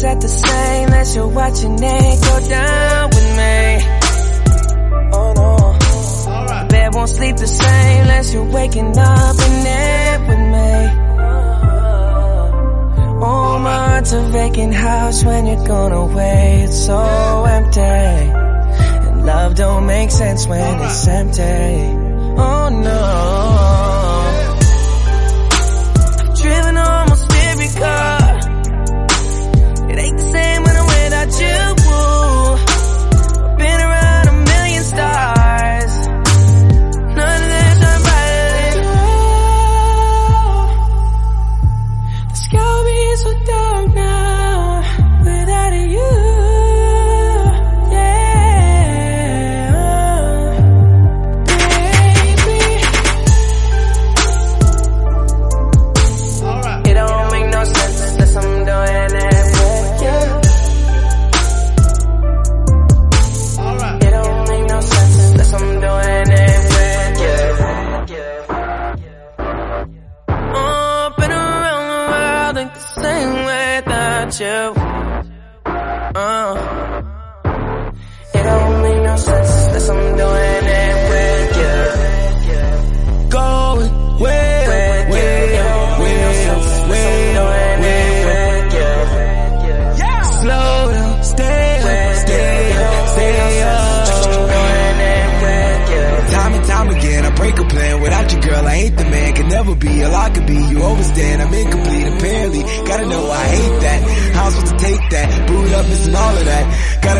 set the same unless you're watching it go down with me. Oh no. The bed won't sleep the same unless you're waking up in it with me. Oh, my heart's a vacant house when you're gone away. It's so empty. And love don't make sense when it's empty. Oh no. You. Uh. It don't make no sense unless I'm doing it with you. Going where, where, where, where, Slow down, stay up, stay up, stay up. Time and time again, I break a plan without you, girl. I ain't the man, can never be all I could be. You overstand, I'm incomplete apparently. Gotta know I that? Boot up, missing all of that. Gotta